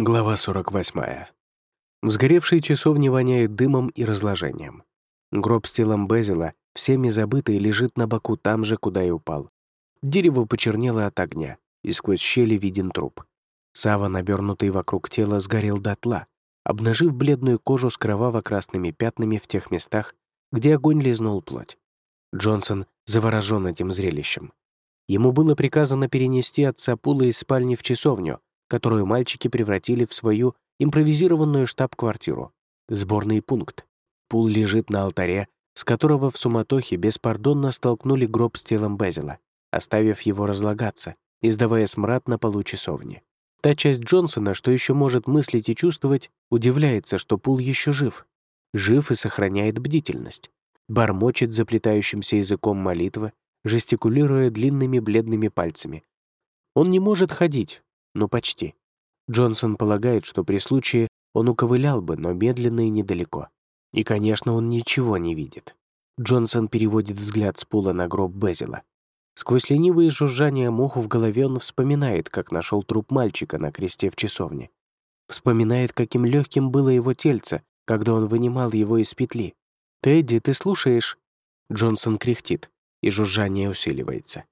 Глава 48. В сгоревшей часовне воняет дымом и разложением. Гроб с телом Безила, всеми забытый, лежит на боку там же, куда и упал. Дерево почернело от огня, и сквозь щели виден труп. Сава, набернутый вокруг тела, сгорел дотла, обнажив бледную кожу с кроваво-красными пятнами в тех местах, где огонь лизнул плоть. Джонсон заворожен этим зрелищем. Ему было приказано перенести отца Пула из спальни в часовню, которую мальчики превратили в свою импровизированную штаб-квартиру, сборный пункт. Пул лежит на алтаре, с которого в суматохе беспардонно столкнули гроб с телом Безила, оставив его разлагаться, издавая смрад на полу часовни. Та часть Джонсона, что еще может мыслить и чувствовать, удивляется, что Пул еще жив. Жив и сохраняет бдительность. Бормочет заплетающимся языком молитвы, жестикулируя длинными бледными пальцами. Он не может ходить, ну, почти. Джонсон полагает, что при случае он уковылял бы, но медленно и недалеко. И, конечно, он ничего не видит. Джонсон переводит взгляд с пула на гроб Безила. Сквозь ленивые жужжания муху в голове он вспоминает, как нашел труп мальчика на кресте в часовне. Вспоминает, каким легким было его тельце, когда он вынимал его из петли. «Тедди, ты слушаешь?» Джонсон кряхтит, и жужжание усиливается.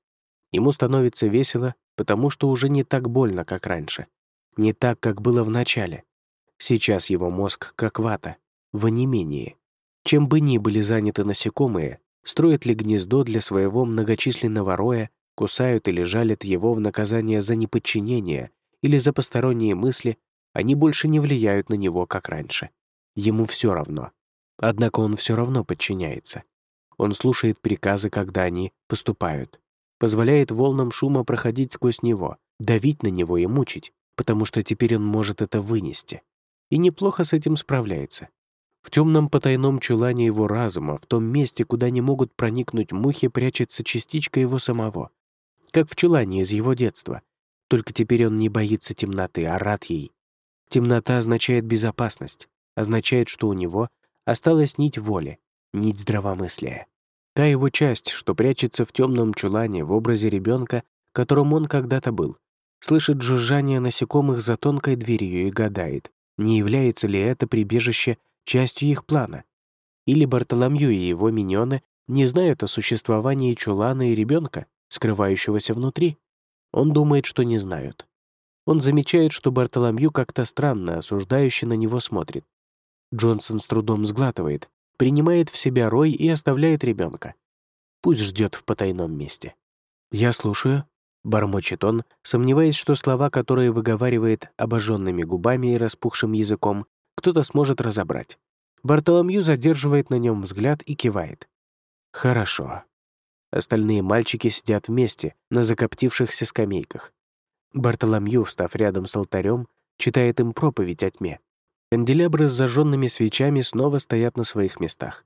Ему становится весело, потому что уже не так больно, как раньше. Не так, как было в начале. Сейчас его мозг как вата, в онемении. Чем бы ни были заняты насекомые, строят ли гнездо для своего многочисленного роя, кусают или жалят его в наказание за неподчинение или за посторонние мысли, они больше не влияют на него, как раньше. Ему все равно. Однако он все равно подчиняется. Он слушает приказы, когда они поступают позволяет волнам шума проходить сквозь него, давить на него и мучить, потому что теперь он может это вынести. И неплохо с этим справляется. В темном потайном чулане его разума, в том месте, куда не могут проникнуть мухи, прячется частичка его самого. Как в чулане из его детства. Только теперь он не боится темноты, а рад ей. Темнота означает безопасность, означает, что у него осталась нить воли, нить здравомыслия. Та его часть, что прячется в темном чулане в образе ребенка, которым он когда-то был, слышит жужжание насекомых за тонкой дверью и гадает, не является ли это прибежище частью их плана. Или Бартоломью и его миньоны не знают о существовании чулана и ребенка, скрывающегося внутри. Он думает, что не знают. Он замечает, что Бартоломью как-то странно, осуждающе на него смотрит. Джонсон с трудом сглатывает, принимает в себя рой и оставляет ребенка. Пусть ждет в потайном месте. «Я слушаю», — бормочет он, сомневаясь, что слова, которые выговаривает обожженными губами и распухшим языком, кто-то сможет разобрать. Бартоломью задерживает на нем взгляд и кивает. «Хорошо». Остальные мальчики сидят вместе на закоптившихся скамейках. Бартоломью, встав рядом с алтарем, читает им проповедь о тьме. Канделябры с зажженными свечами снова стоят на своих местах.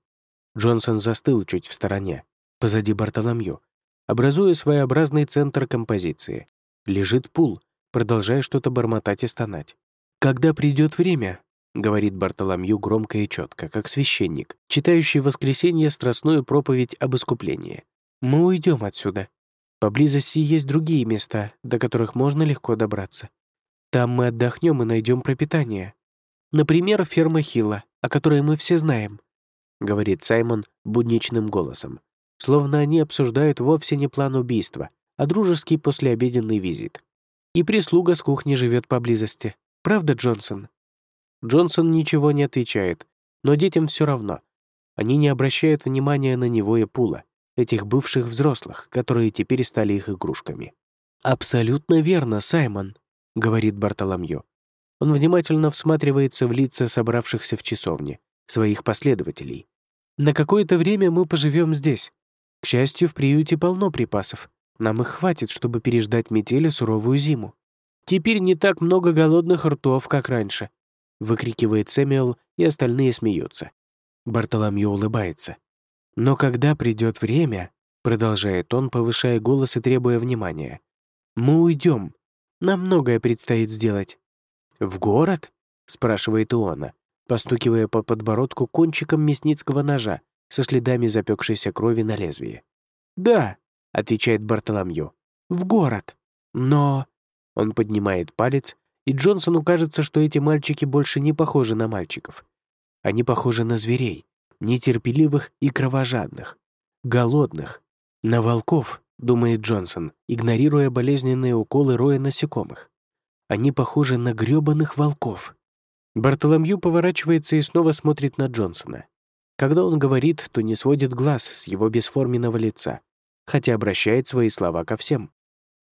Джонсон застыл чуть в стороне, позади Бартоломью, образуя своеобразный центр композиции. Лежит пул, продолжая что-то бормотать и стонать. «Когда придет время», — говорит Бартоломью громко и четко, как священник, читающий в воскресенье страстную проповедь об искуплении. «Мы уйдем отсюда. Поблизости есть другие места, до которых можно легко добраться. Там мы отдохнем и найдем пропитание. Например, ферма Хилла, о которой мы все знаем», — говорит Саймон будничным голосом, словно они обсуждают вовсе не план убийства, а дружеский послеобеденный визит. И прислуга с кухни живет поблизости. Правда, Джонсон? Джонсон ничего не отвечает, но детям все равно. Они не обращают внимания на него и Пула, этих бывших взрослых, которые теперь стали их игрушками. «Абсолютно верно, Саймон», — говорит Бартоломью. Он внимательно всматривается в лица собравшихся в часовне, своих последователей. «На какое-то время мы поживем здесь. К счастью, в приюте полно припасов. Нам их хватит, чтобы переждать метели суровую зиму. Теперь не так много голодных ртов, как раньше», — выкрикивает Сэмюэл, и остальные смеются. Бартоломью улыбается. «Но когда придет время», — продолжает он, повышая голос и требуя внимания, «мы уйдем. Нам многое предстоит сделать. «В город?» — спрашивает Иона, постукивая по подбородку кончиком мясницкого ножа со следами запекшейся крови на лезвии. «Да», — отвечает Бартоломью, — «в город. Но...» Он поднимает палец, И Джонсону кажется, что эти мальчики больше не похожи на мальчиков. Они похожи на зверей, нетерпеливых и кровожадных, голодных, на волков, думает Джонсон, игнорируя болезненные уколы роя насекомых. Они похожи на грёбаных волков. Бартоломью поворачивается и снова смотрит на Джонсона. Когда он говорит, то не сводит глаз с его бесформенного лица, хотя обращает свои слова ко всем.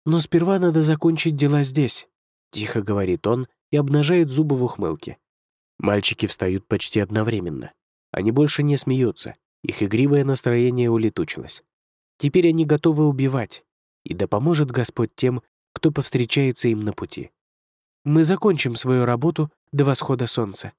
«Но сперва надо закончить дела здесь», — тихо говорит он и обнажает зубы в ухмылке. Мальчики встают почти одновременно. Они больше не смеются, их игривое настроение улетучилось. Теперь они готовы убивать, и да поможет Господь тем, кто повстречается им на пути. Мы закончим свою работу до восхода солнца.